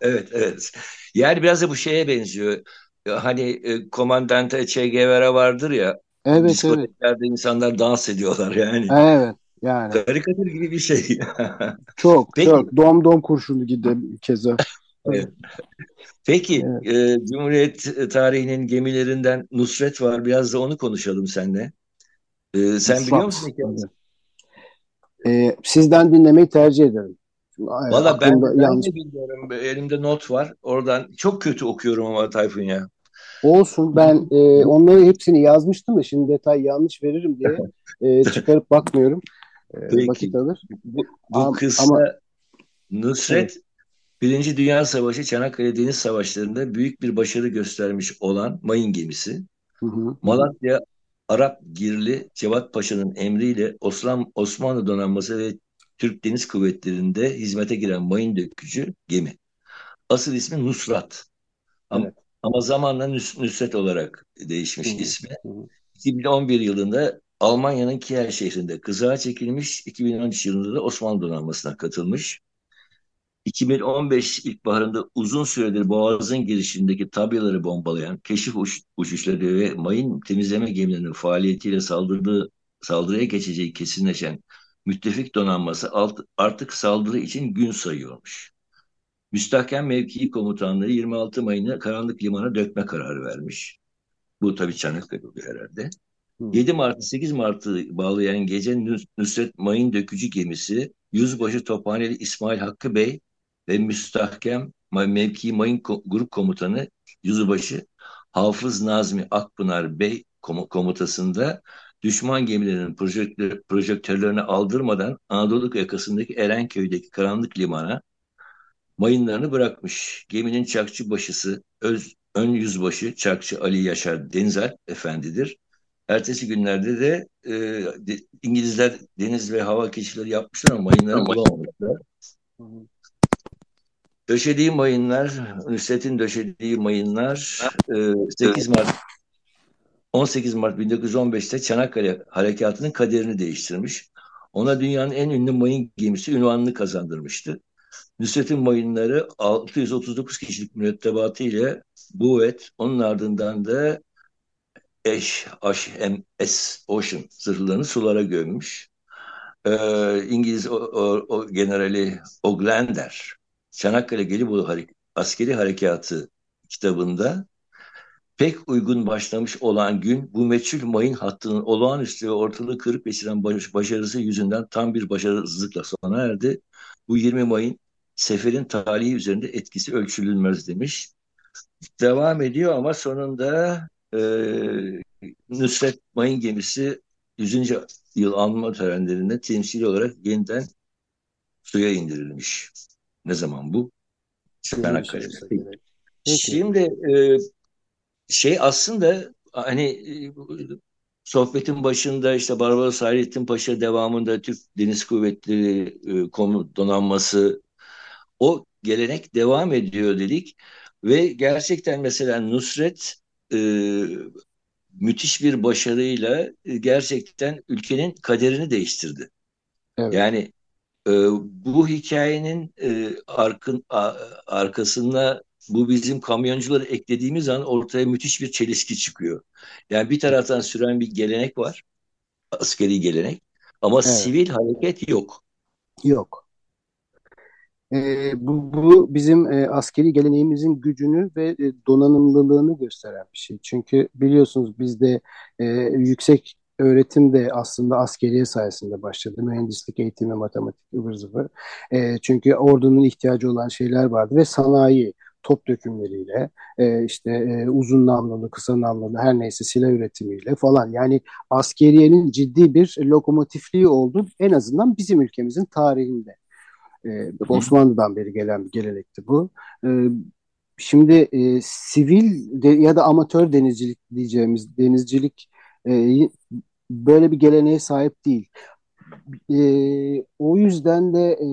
Evet evet. Yani biraz da bu şeye benziyor. Hani e, komandante Che Guevara vardır ya. Evet evet. insanlar dans ediyorlar yani. Evet. Yani. Karikatür gibi bir şey. çok Peki. çok. Dom dom kurşunu gibi keza. evet. Peki evet. e, Cumhuriyet tarihinin gemilerinden Nusret var. Biraz da onu konuşalım seninle. E, sen Nusret. biliyor musun hikayesini? E, sizden dinlemeyi tercih ederim. Valla ben, ben de bilmiyorum. Elimde not var. Oradan çok kötü okuyorum ama Tayfun ya. Olsun ben e, onları hepsini yazmıştım da şimdi detay yanlış veririm diye e, çıkarıp bakmıyorum. E, Peki. vakit alır. Bu, bu Am- kısa ama- Nusret Birinci Dünya Savaşı Çanakkale Deniz Savaşları'nda büyük bir başarı göstermiş olan mayın gemisi Hı hı. Malatya Arap Girli Cevat Paşa'nın emriyle Osman, Osmanlı donanması ve Türk Deniz Kuvvetleri'nde hizmete giren mayın dökücü gemi. Asıl ismi Nusrat. Ama, Evet. ama zamanla Nus- Nusret olarak değişmiş Hı ismi. Hı hı. 2011 yılında Almanya'nın Kiel şehrinde kızığa çekilmiş, 2013 yılında da Osmanlı donanmasına katılmış. 2015 ilkbaharında uzun süredir Boğaz'ın girişindeki tabyaları bombalayan keşif uç, uçuşları ve mayın temizleme gemilerinin faaliyetiyle saldırdığı, saldırıya geçeceği kesinleşen müttefik donanması alt, artık saldırı için gün sayıyormuş. Müstahkem Mevkii Komutanlığı 26 Mayın'ı Karanlık Liman'a dökme kararı vermiş. Bu tabii Çanakkale oluyor herhalde. Hı. 7 Mart 8 Mart'ı bağlayan gece Nus- Nusret Mayın Dökücü gemisi Yüzbaşı Tophaneli İsmail Hakkı Bey ve Müstahkem Mevki Mayın Grup Komutanı Yüzbaşı Hafız Nazmi Akpınar Bey komu- komutasında düşman gemilerinin projektör, projektörlerini aldırmadan Anadolu yakasındaki Erenköy'deki karanlık limana mayınlarını bırakmış. Geminin çakçı başısı öz, ön yüzbaşı çakçı Ali Yaşar Denizalp Efendidir. Ertesi günlerde de e, de- İngilizler deniz ve hava keşifleri yapmışlar ama mayınları bulamamışlar. Döşediği mayınlar, Nusret'in döşediği mayınlar e, 8 Mart 18 Mart 1915'te Çanakkale Harekatı'nın kaderini değiştirmiş. Ona dünyanın en ünlü mayın gemisi ünvanını kazandırmıştı. Nusret'in mayınları 639 kişilik mürettebatı ile Buvet, onun ardından da Eş, HMS Ocean zırhlarını sulara gömmüş. Ee, İngiliz o, o, o generali Oglander, Çanakkale Gelibolu Hare- Askeri Harekatı kitabında pek uygun başlamış olan gün bu meçhul mayın hattının olağanüstü ve ortalığı kırıp geçiren baş- başarısı yüzünden tam bir başarısızlıkla sona erdi. Bu 20 mayın seferin tarihi üzerinde etkisi ölçülülmez demiş. Devam ediyor ama sonunda e, Nusret Mayın gemisi 100. yıl anma törenlerinde temsili olarak yeniden suya indirilmiş. Ne zaman bu? Çanakkale'de. Peki. Şimdi e, şey aslında hani e, sohbetin başında işte Barbaros Hayrettin Paşa devamında Türk Deniz Kuvvetleri e, Donanması o gelenek devam ediyor dedik ve gerçekten mesela Nusret e, müthiş bir başarıyla e, gerçekten ülkenin kaderini değiştirdi. Evet. Yani e, bu hikayenin e, arkın, a- arkasına bu bizim kamyoncuları eklediğimiz zaman ortaya müthiş bir çelişki çıkıyor. Yani bir taraftan süren bir gelenek var, askeri gelenek ama Evet. sivil hareket yok. Yok. Ee, bu, bu bizim e, askeri geleneğimizin gücünü ve e, donanımlılığını gösteren bir şey. Çünkü biliyorsunuz bizde e, yüksek öğretim de aslında askeriye sayesinde başladı. Mühendislik eğitimi, matematik, ıvır zıvır. E, çünkü ordunun ihtiyacı olan şeyler vardı ve sanayi, top dökümleriyle, e, işte e, uzun namlulu, kısa namlulu her neyse silah üretimiyle falan. Yani askeriyenin ciddi bir lokomotifliği oldu. En azından bizim ülkemizin tarihinde. Ee, Osmanlı'dan beri gelen bir gelenekti bu. Ee, şimdi e, sivil de, ya da amatör denizcilik diyeceğimiz denizcilik e, böyle bir geleneğe sahip değil. E, o yüzden de e,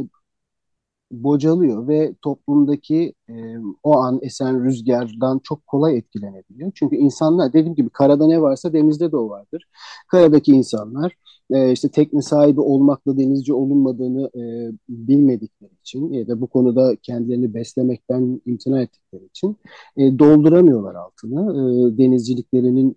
bocalıyor ve toplumdaki e, o an esen rüzgardan çok kolay etkilenebiliyor. Çünkü insanlar dediğim gibi karada ne varsa denizde de o vardır. Karadaki insanlar e, işte tekne sahibi olmakla denizci olunmadığını e, bilmedikleri için ya da bu konuda kendilerini beslemekten imtina ettikleri için e, dolduramıyorlar altını. E, denizciliklerinin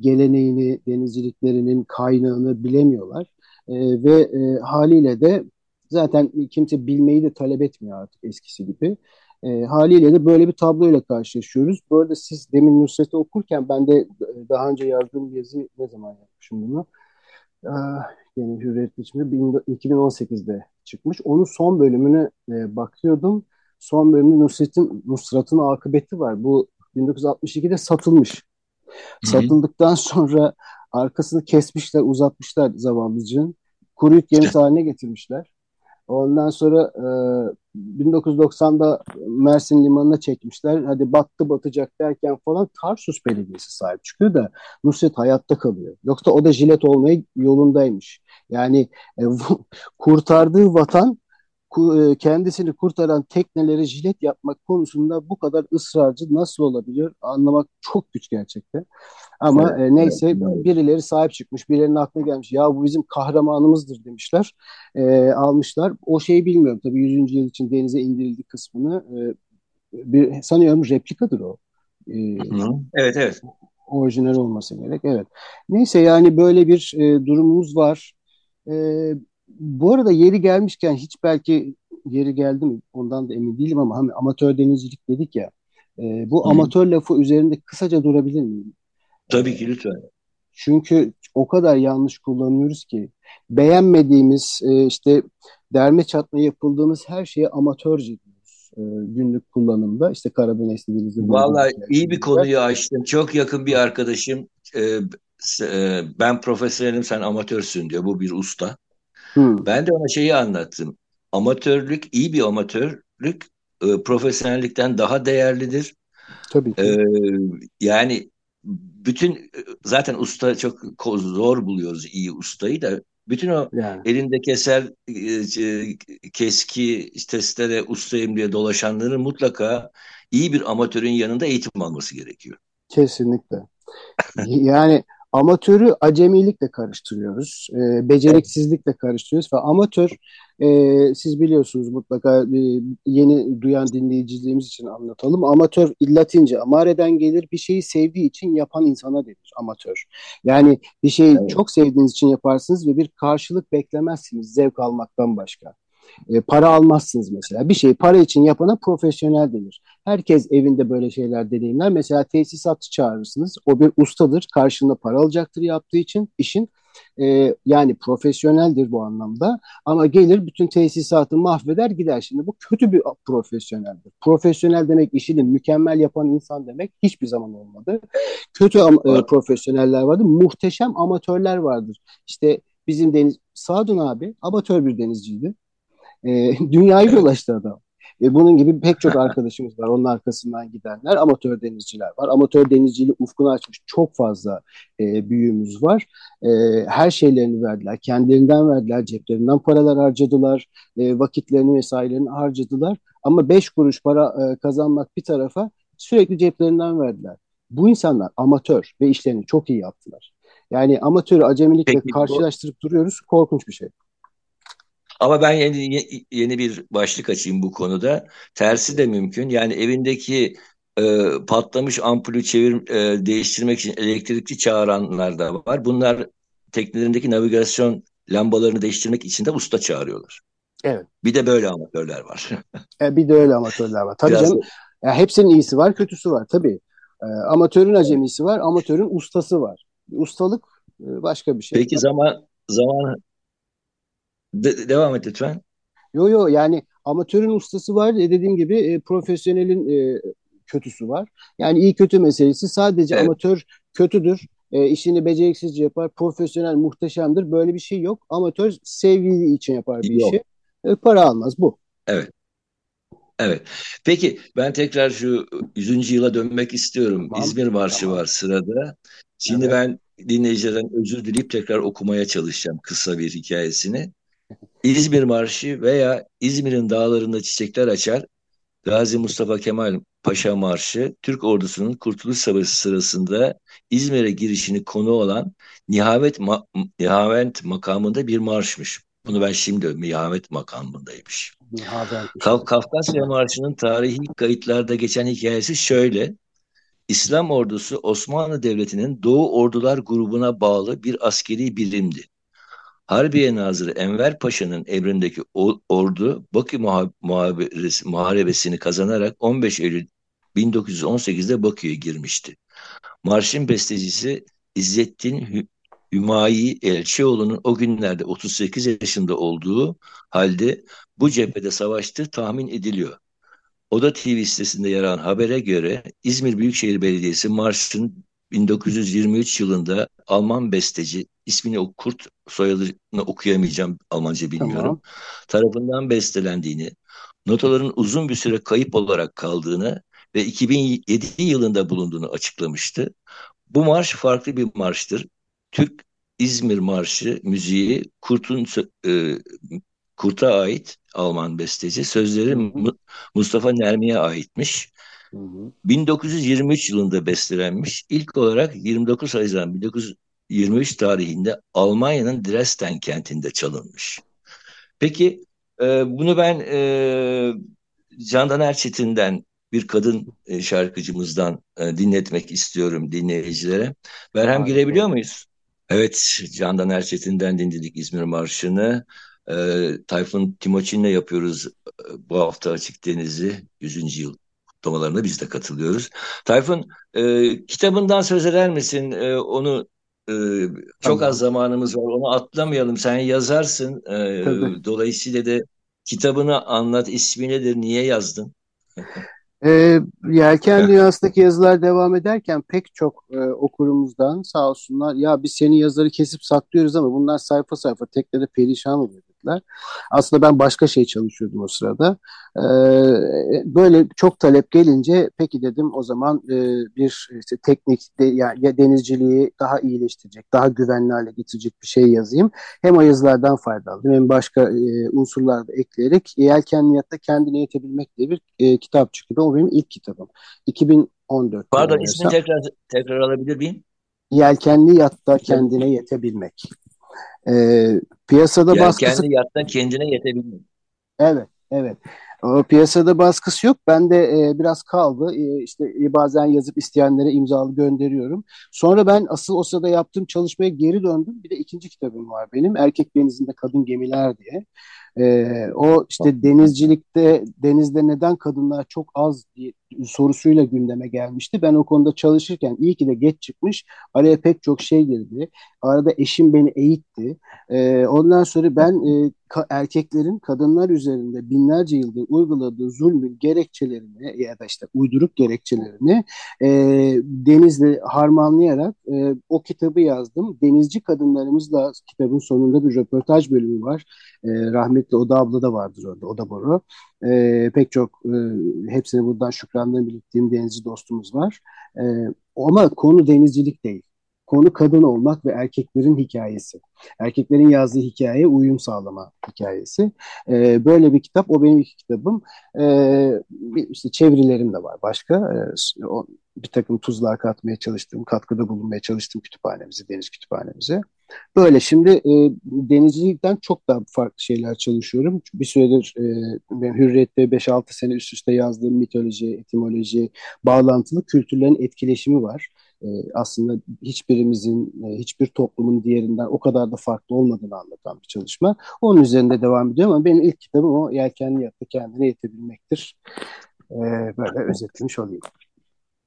geleneğini, denizciliklerinin kaynağını bilemiyorlar. E, ve e, haliyle de zaten kimse bilmeyi de talep etmiyor artık eskisi gibi. E, haliyle de böyle bir tabloyla karşılaşıyoruz. Bu arada siz demin Nusret'i okurken ben de daha önce yazdığım yazı ne zaman yapmışım bunu? Ah, yine Hürriyet biçimi 2018'de çıkmış. Onun son bölümüne e, bakıyordum. Son bölümde Nusret'in Nusrat'ın akıbeti var. Bu 1962'de satılmış. Hı-hı. Satıldıktan sonra arkasını kesmişler, uzatmışlar zavallıcığın. Kuru yük gemisi haline getirmişler. Ondan sonra e, 1990'da Mersin limanına çekmişler. Hadi battı batacak derken falan Tarsus Belediyesi sahip çıkıyor da Nusret hayatta kalıyor. Yoksa o da jilet olmaya yolundaymış. Yani e, kurtardığı vatan kendisini kurtaran tekneleri jilet yapmak konusunda bu kadar ısrarcı nasıl olabilir anlamak çok güç gerçekten. Ama evet, e, neyse evet, evet. birileri sahip çıkmış, birilerinin aklına gelmiş. Ya bu bizim kahramanımızdır demişler. E, almışlar. O şeyi bilmiyorum tabii 100. yıl için denize indirildi kısmını. E, bir, sanıyorum replikadır o. E, evet evet. Orijinal olması gerek. Evet. Neyse yani böyle bir e, durumumuz var. E, bu arada yeri gelmişken hiç belki yeri geldi mi ondan da emin değilim ama hani amatör denizcilik dedik ya. E, bu Hı. amatör lafı üzerinde kısaca durabilir miyim? Tabii ki lütfen. Çünkü o kadar yanlış kullanıyoruz ki beğenmediğimiz e, işte derme çatma yapıldığımız her şeye amatörce diyoruz e, günlük kullanımda. İşte Karadeniz denizde. Vallahi iyi bir konuyu açtın. Çok yakın bir arkadaşım e, e, ben profesyonelim sen amatörsün diyor. Bu bir usta. Hmm. Ben de ona şeyi anlattım. Amatörlük, iyi bir amatörlük e, profesyonellikten daha değerlidir. Tabii ki. E, yani bütün zaten usta çok zor buluyoruz iyi ustayı da bütün o yani. elinde keser e, keski testere ustayım diye dolaşanların mutlaka iyi bir amatörün yanında eğitim alması gerekiyor. Kesinlikle. yani amatörü acemilikle karıştırıyoruz. E, beceriksizlikle karıştırıyoruz ve amatör e, siz biliyorsunuz mutlaka e, yeni duyan dinleyicilerimiz için anlatalım. Amatör Latince amareden gelir bir şeyi sevdiği için yapan insana denir amatör. Yani bir şeyi evet. çok sevdiğiniz için yaparsınız ve bir karşılık beklemezsiniz zevk almaktan başka. E, para almazsınız mesela. Bir şeyi para için yapana profesyonel denir. Herkes evinde böyle şeyler deneyimler. Mesela tesisatçı çağırırsınız. O bir ustadır. Karşında para alacaktır yaptığı için işin. E, yani profesyoneldir bu anlamda. Ama gelir bütün tesisatı mahveder gider. Şimdi bu kötü bir profesyoneldir. Profesyonel demek işini mükemmel yapan insan demek hiçbir zaman olmadı. Kötü e, profesyoneller vardır. Muhteşem amatörler vardır. İşte bizim deniz Sadun abi amatör bir denizciydi. E, dünyayı dolaştı adam. Ve bunun gibi pek çok arkadaşımız var. Onun arkasından gidenler. Amatör denizciler var. Amatör denizciliği ufkunu açmış çok fazla e, büyüğümüz var. E, her şeylerini verdiler. Kendilerinden verdiler. Ceplerinden paralar harcadılar. E, vakitlerini vesairelerini harcadılar. Ama beş kuruş para e, kazanmak bir tarafa sürekli ceplerinden verdiler. Bu insanlar amatör ve işlerini çok iyi yaptılar. Yani amatörü acemilikle Peki, karşılaştırıp bu... duruyoruz. Korkunç bir şey. Ama ben yeni, yeni bir başlık açayım bu konuda. Tersi de mümkün. Yani evindeki e, patlamış ampulü çevir e, değiştirmek için elektrikli çağıranlar da var. Bunlar teknelerindeki navigasyon lambalarını değiştirmek için de usta çağırıyorlar. Evet. Bir de böyle amatörler var. e, bir de öyle amatörler var. Tabii Biraz canım. Ya hepsinin iyisi var, kötüsü var tabii. E, amatörün acemisi var, amatörün ustası var. Ustalık e, başka bir şey. Peki zaman zaman de, devam et lütfen. Yo yo yani amatörün ustası var e, dediğim gibi e, profesyonelin e, kötüsü var. Yani iyi kötü meselesi sadece evet. amatör kötüdür. E, işini beceriksizce yapar. Profesyonel muhteşemdir. Böyle bir şey yok. Amatör sevgili için yapar bir yok. işi. E, para almaz bu. Evet. Evet. Peki ben tekrar şu 100. yıla dönmek istiyorum. Tamam. İzmir Marşı tamam. var sırada. Şimdi evet. ben dinleyicilerden özür dileyip tekrar okumaya çalışacağım kısa bir hikayesini. İzmir Marşı veya İzmir'in dağlarında çiçekler açar Gazi Mustafa Kemal Paşa Marşı Türk ordusunun Kurtuluş Savaşı sırasında İzmir'e girişini konu olan Nihavet, ma Nihavet makamında bir marşmış. Bunu ben şimdi Nihavet makamındaymış. Kaf Kafkasya Marşı'nın tarihi kayıtlarda geçen hikayesi şöyle. İslam ordusu Osmanlı Devleti'nin Doğu Ordular grubuna bağlı bir askeri birimdi. Harbiye Nazırı Enver Paşa'nın emrindeki ordu Bakü muharebesi, muharebesini kazanarak 15 Eylül 1918'de Bakü'ye girmişti. Marşın bestecisi İzzettin Hümayi Elçioğlu'nun o günlerde 38 yaşında olduğu halde bu cephede savaştığı tahmin ediliyor. Oda TV sitesinde yer alan habere göre İzmir Büyükşehir Belediyesi marşın 1923 yılında Alman besteci ismini o Kurt soyadını okuyamayacağım Almanca bilmiyorum. Tamam. Tarafından bestelendiğini, notaların uzun bir süre kayıp olarak kaldığını ve 2007 yılında bulunduğunu açıklamıştı. Bu marş farklı bir marştır. Türk İzmir Marşı müziği Kurt'un e, Kurt'a ait Alman besteci. Sözleri. Mustafa Nermi'ye aitmiş. Hı hı. 1923 yılında bestelenmiş. İlk olarak 29 Haziran 1923 tarihinde Almanya'nın Dresden kentinde çalınmış. Peki e, bunu ben e, Candan Erçetin'den bir kadın e, şarkıcımızdan e, dinletmek istiyorum dinleyicilere. Berhem girebiliyor muyuz? Evet, Candan Erçetin'den dinledik İzmir Marşı'nı. E, Tayfun Timoçin'le yapıyoruz e, bu hafta Açık Deniz'i 100. yıl kutlamalarına biz de katılıyoruz. Tayfun, e, kitabından söz eder misin? E, onu e, çok tamam. az zamanımız var, onu atlamayalım. Sen yazarsın. E, dolayısıyla da kitabını anlat, ismi nedir, niye yazdın? E, Yelken Dünyası'ndaki yazılar devam ederken pek çok e, okurumuzdan sağ olsunlar ya biz senin yazıları kesip saklıyoruz ama bunlar sayfa sayfa teknede perişan oluyor dediler. Aslında ben başka şey çalışıyordum o sırada. E, böyle çok talep gelince peki dedim o zaman e, bir işte teknik de, denizciliği daha iyileştirecek, daha güvenli hale getirecek bir şey yazayım. Hem o yazılardan faydalandım hem başka e, unsurlar da ekleyerek Yelkenli Yatta Kendine Yetebilmek diye bir e, kitap çıktı. O benim ilk kitabım. 2014. Pardon ismini tekrar, tekrar alabilir miyim? Yelkenli Yatta Kendine Yetebilmek. E, piyasada yani baskısı... Kendi yatta kendine yetebilmek. Evet, evet. O piyasada baskısı yok. Ben de e, biraz kaldı. E, işte e, bazen yazıp isteyenlere imzalı gönderiyorum. Sonra ben asıl o sırada yaptığım çalışmaya geri döndüm. Bir de ikinci kitabım var benim. Erkek Denizinde Kadın Gemiler diye. E, o işte denizcilikte, denizde neden kadınlar çok az diye sorusuyla gündeme gelmişti. Ben o konuda çalışırken iyi ki de geç çıkmış. Araya pek çok şey girdi. Arada eşim beni eğitti. E, ondan sonra ben e, ka- erkeklerin kadınlar üzerinde binlerce yıldır uyguladığı zulmün gerekçelerini ya da işte uyduruk gerekçelerini e, Deniz'le harmanlayarak e, o kitabı yazdım. Denizci kadınlarımızla kitabın sonunda bir röportaj bölümü var. E, rahmetli Oda abla da vardır orada, Oda Boru. E, pek çok e, hepsine buradan şükranlarını belirttiğim denizci dostumuz var. E, ama konu denizcilik değil. Konu kadın olmak ve erkeklerin hikayesi. Erkeklerin yazdığı hikayeye uyum sağlama hikayesi. E, böyle bir kitap. O benim ilk kitabım. E, işte çevirilerim de var başka. E, bir takım tuzlar katmaya çalıştığım, katkıda bulunmaya çalıştığım kütüphanemize, deniz kütüphanemize. Böyle şimdi e, denizcilikten çok daha farklı şeyler çalışıyorum. Bir süredir e, ben Hürriyet'te 5-6 sene üst üste yazdığım mitoloji, etimoloji, bağlantılı kültürlerin etkileşimi var. E, aslında hiçbirimizin, e, hiçbir toplumun diğerinden o kadar da farklı olmadığını anlatan bir çalışma. Onun üzerinde devam ediyorum ama benim ilk kitabım o Yelkenli Yatta Kendine Yetebilmektir. E, böyle özetlemiş olayım.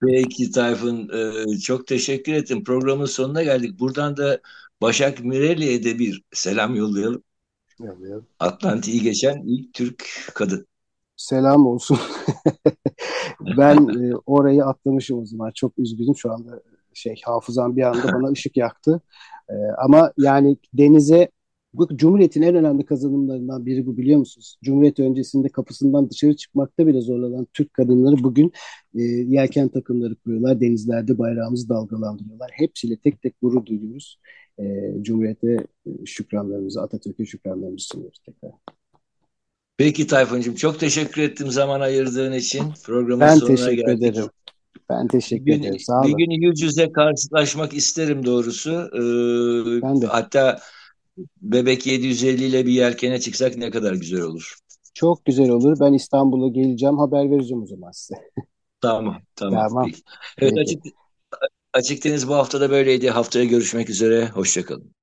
Peki Tayfun, e, çok teşekkür ettim. Programın sonuna geldik. Buradan da Başak Mireli'ye de bir selam yollayalım. Yollayalım. Atlantik'i geçen ilk Türk kadın. Selam olsun. ben e, orayı atlamışım o zaman. Çok üzgünüm şu anda. Şey hafızam bir anda bana ışık yaktı. E, ama yani denize bu Cumhuriyet'in en önemli kazanımlarından biri bu biliyor musunuz? Cumhuriyet öncesinde kapısından dışarı çıkmakta bile zorlanan Türk kadınları bugün e, yelken takımları kuruyorlar. Denizlerde bayrağımızı dalgalandırıyorlar. Hepsiyle tek tek gurur duyuyoruz. E, Cumhuriyet'e e, şükranlarımızı, Atatürk'e şükranlarımızı sunuyoruz tekrar. Peki Tayfun'cum çok teşekkür ettim zaman ayırdığın için. Programın ben sonuna teşekkür geldik. ederim. Ben teşekkür bir ederim. Sağ olun. Bir gün yüz yüze karşılaşmak isterim doğrusu. Ee, ben de. Hatta Bebek 750 ile bir yelkene çıksak ne kadar güzel olur. Çok güzel olur. Ben İstanbul'a geleceğim. Haber vereceğim o zaman size. Tamam, tamam. tamam. Evet, açık, açık Deniz bu hafta da böyleydi. Haftaya görüşmek üzere. Hoşçakalın.